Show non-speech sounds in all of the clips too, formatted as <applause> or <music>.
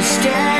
understand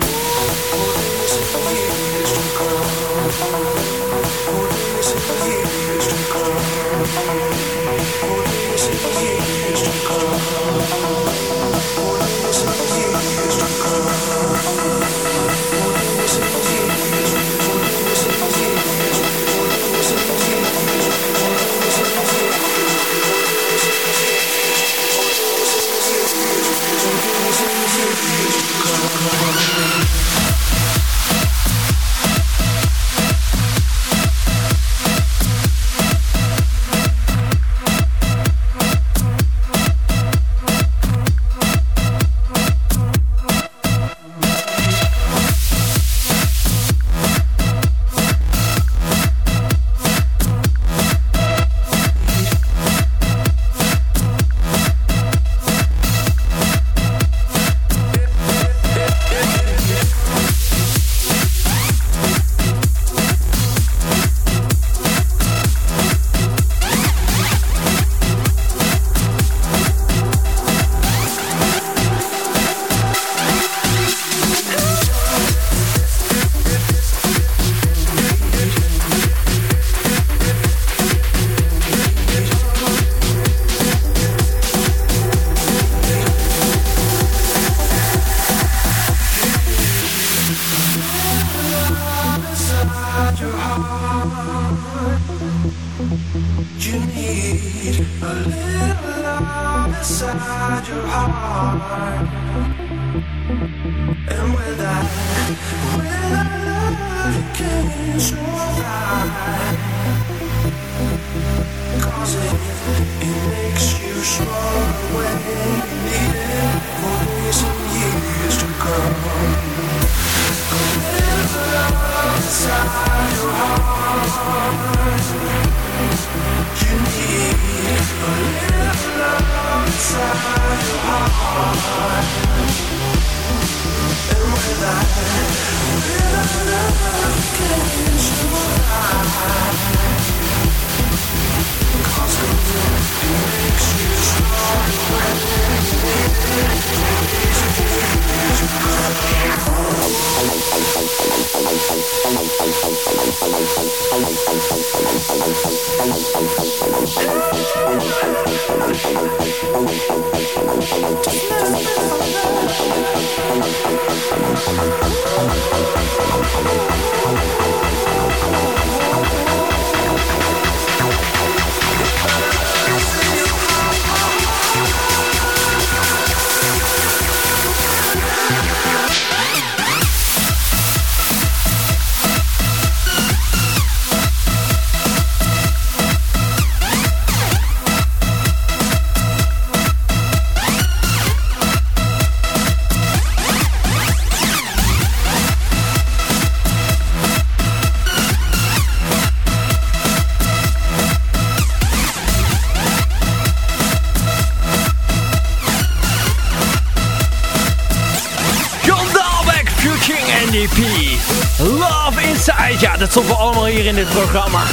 Hier in dit programma.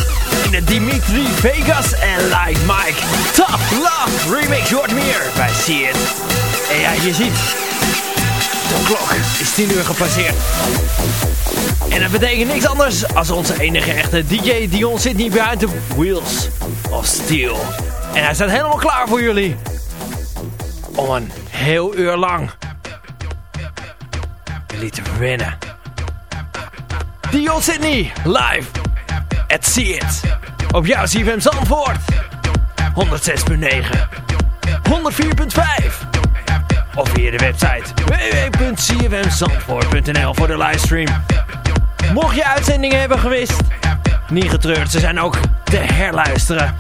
In de Dimitri Vegas en Like Mike. Tough Love Remix, hoort meer See It. En ja, je ziet, de klok is 10 uur gepasseerd. En dat betekent niks anders als onze enige echte DJ Dion Sydney behind the wheels of steel. En hij staat helemaal klaar voor jullie. Om een heel uur lang jullie te winnen. Dion Sydney, live at See It. Op jouw CFM Zandvoort. 106.9. 104.5. Of via de website www.cfmzandvoort.nl voor de livestream. Mocht je uitzendingen hebben gewist, niet getreurd, ze zijn ook te herluisteren.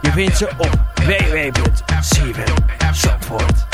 Je vindt ze op www.cfmzandvoort.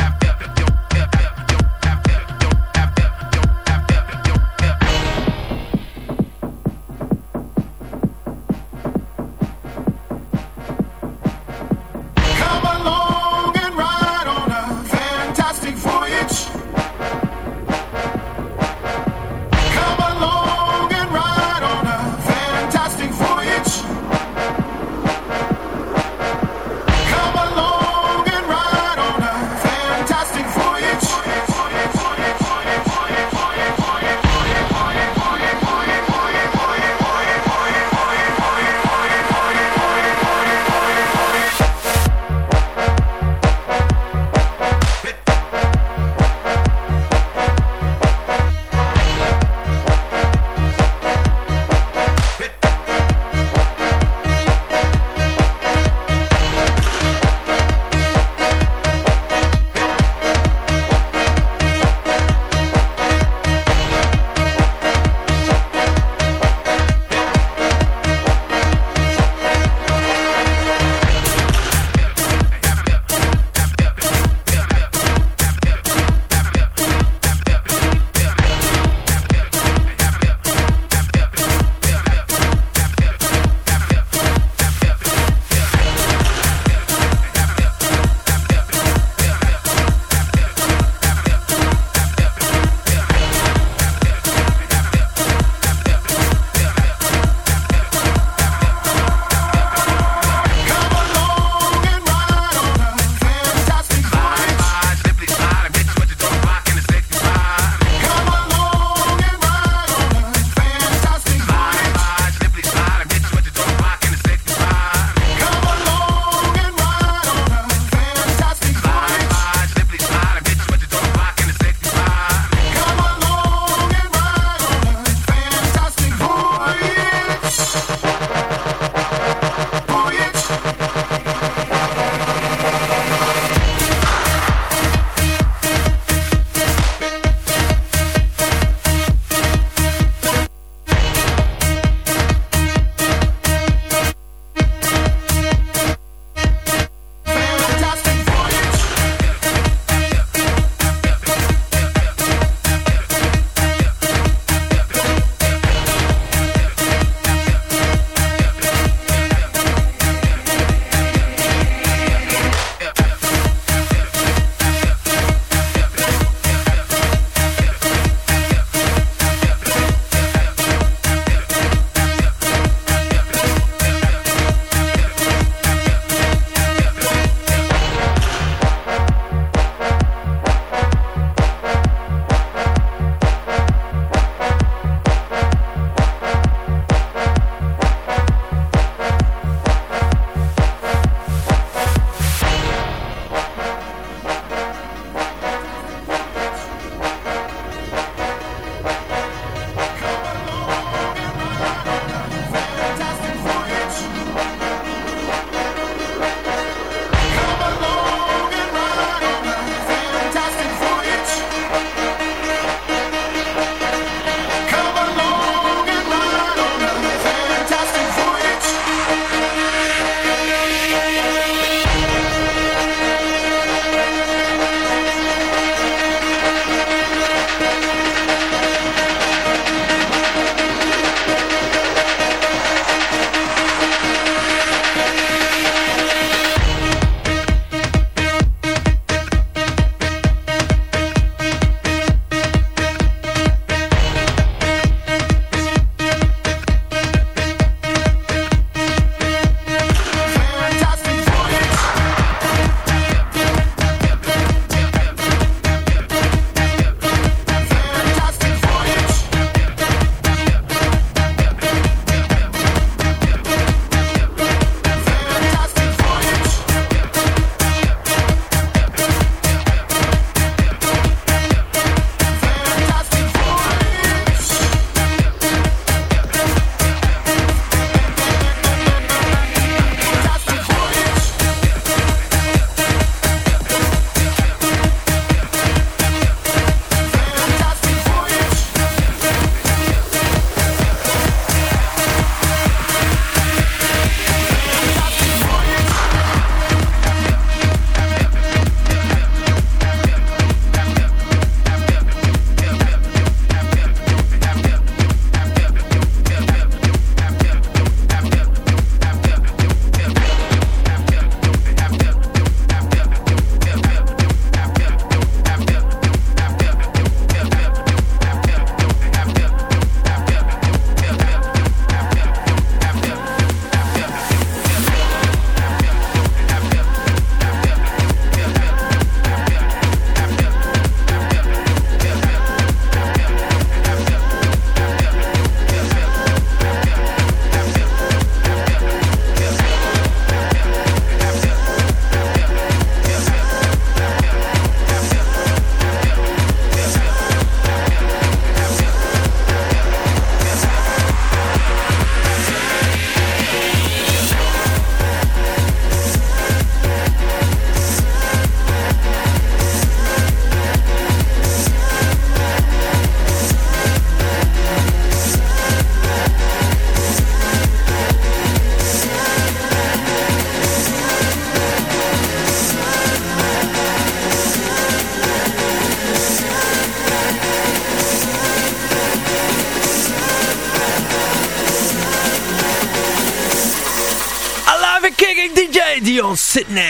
sitting there.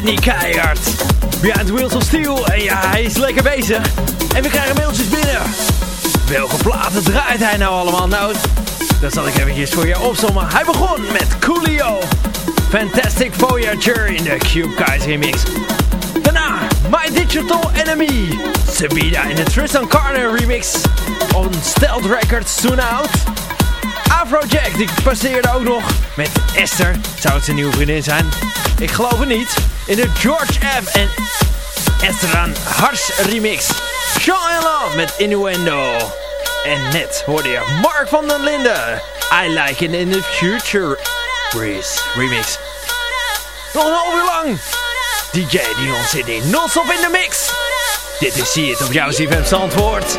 Dion Sydney Keihard. Behind Wheels of Steel. En ja, hij is lekker bezig. En we krijgen mailtjes binnen. Welke platen draait hij nou allemaal? Nou, dat zal ik eventjes voor je opzommen. Hij begon met Coolio. Fantastic Voyager in de Cube Guys remix. Daarna My Digital Enemy. Sabina in de Tristan Carter remix. On Stealth Records Soon Out. Afrojack, die passeerde ook nog met Esther. Zou het zijn nieuwe vriendin zijn? Ik geloof het niet. In de George F. en Esteran Hars remix. Sean Love met Innuendo. En net hoorde je Mark van den Linden. I Like It in the Future Breeze remix. Nog een half uur lang. DJ Dion City non-stop in de mix. Dit is See It op jouw CFM antwoord.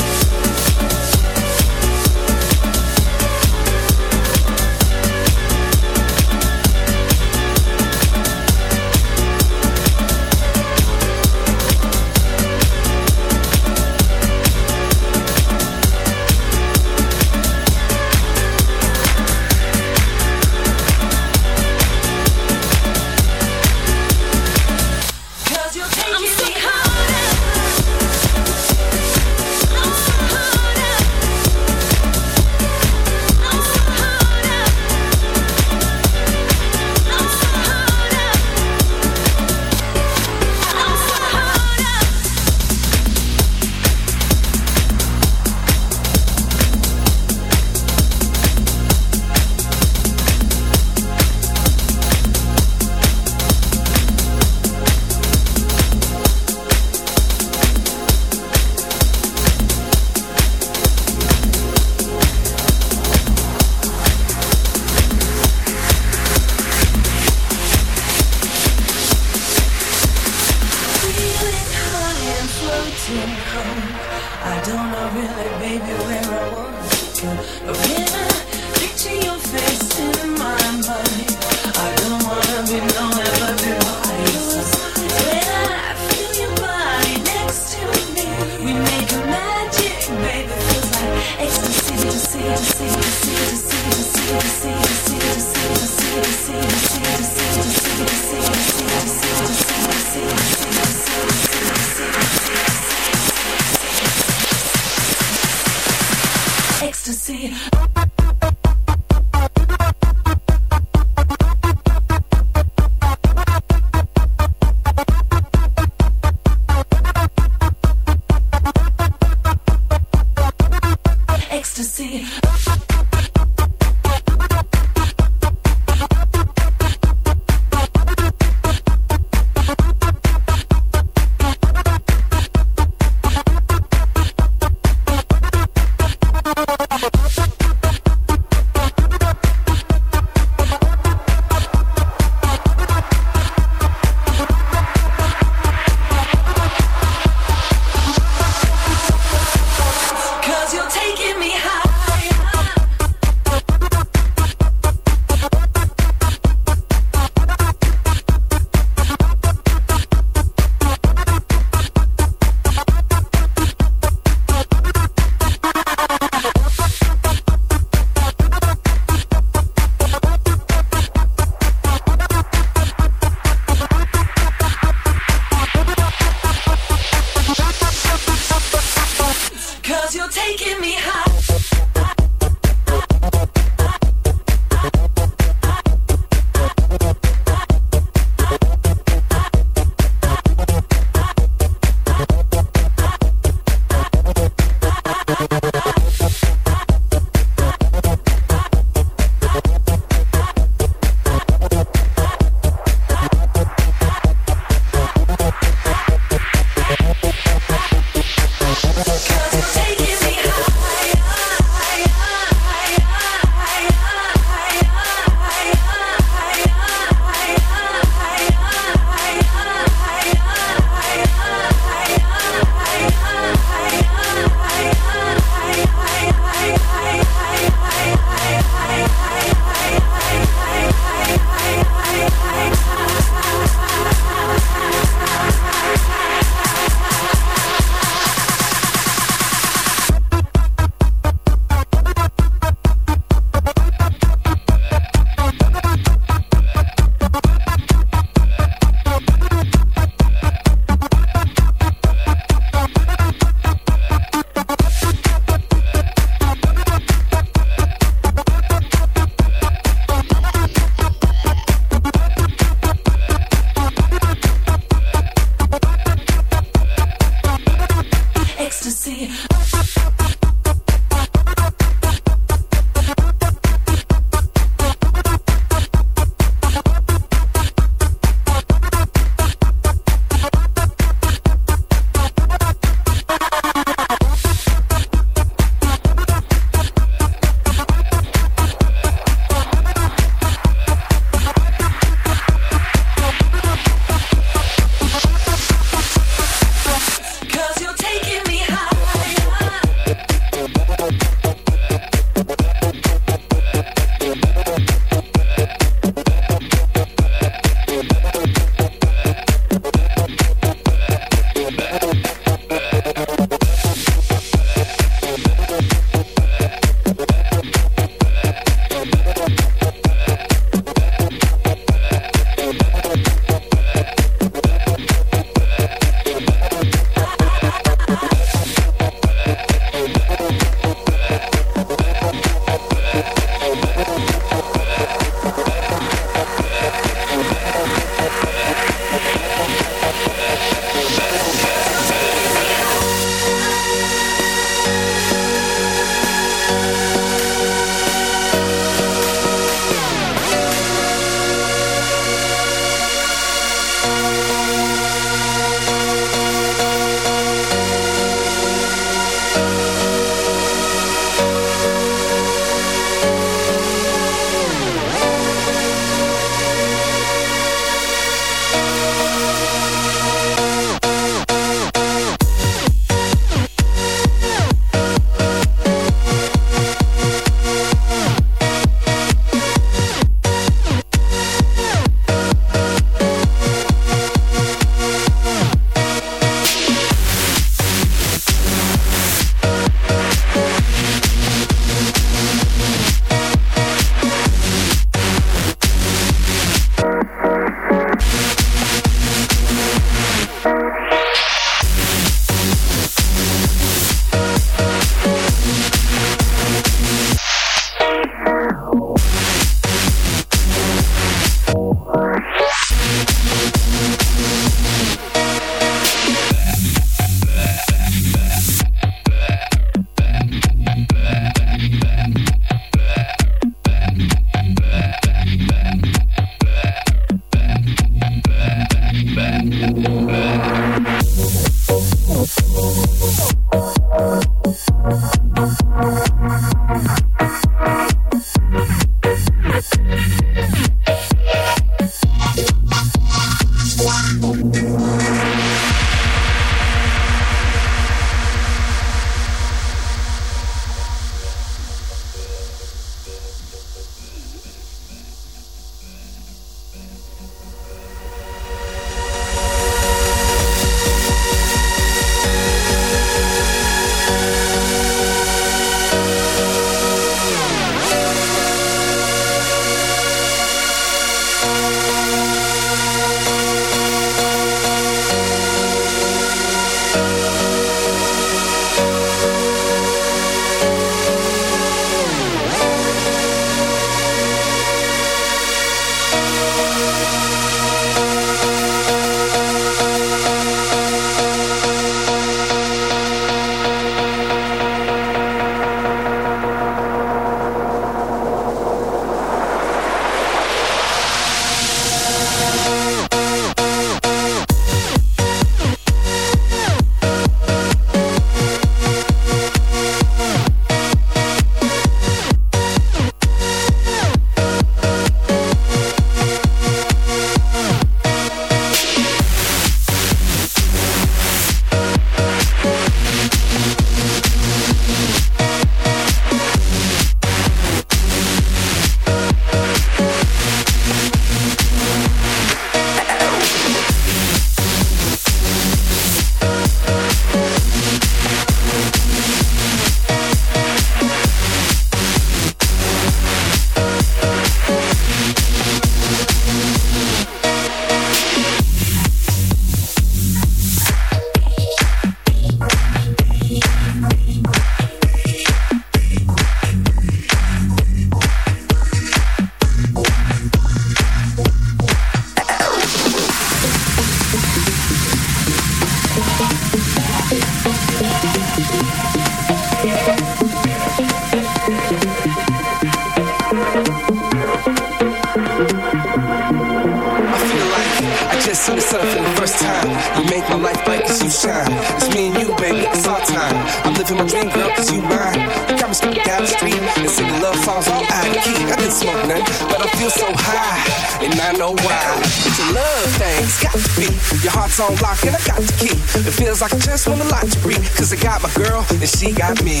It's me and you, baby, it's our time. I'm living my dream, girl, cause you mine. Got me skipping down the street and singing love songs on out of key. I didn't smoke none, but I feel so high. And I know why. It's a love thing, it's got to be. Your heart's on lock and I got the key. It feels like I just won the lottery. Cause I got my girl and she got me.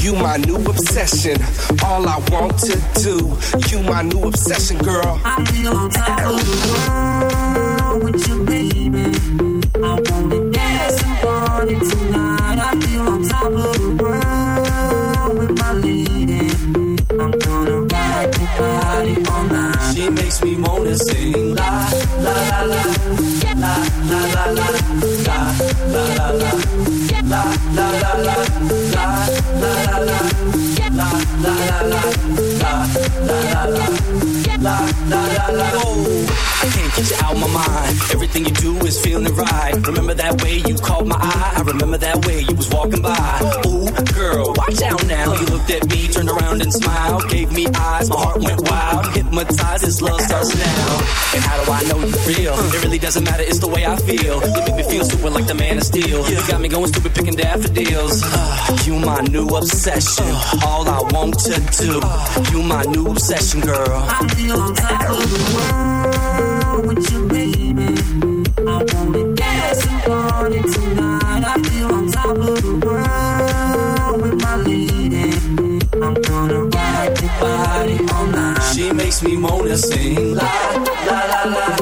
You my new obsession. All I want to do. You my new obsession, girl. I feel on top of the world with you, baby. Tonight. I feel on top of the world with my lady. I'm gonna rock the party all night. She makes me wanna sing la I can't get you out my mind. Everything you do is feeling right. Remember that way you caught my eye. I remember that way you was walking by. Ooh, girl, watch out now. You looked at me, turned around and smiled. Gave me eyes, my heart went Hypnotized, this love starts now. And how do I know you're real? It really doesn't matter, it's the way I feel. You make me feel super like the man of steel. You got me going stupid picking daffodils. <sighs> You my new obsession. All I want to do. You my new obsession, girl. I feel on top of the world with you, baby. I wanna dance and party tonight. to sing. La la la la.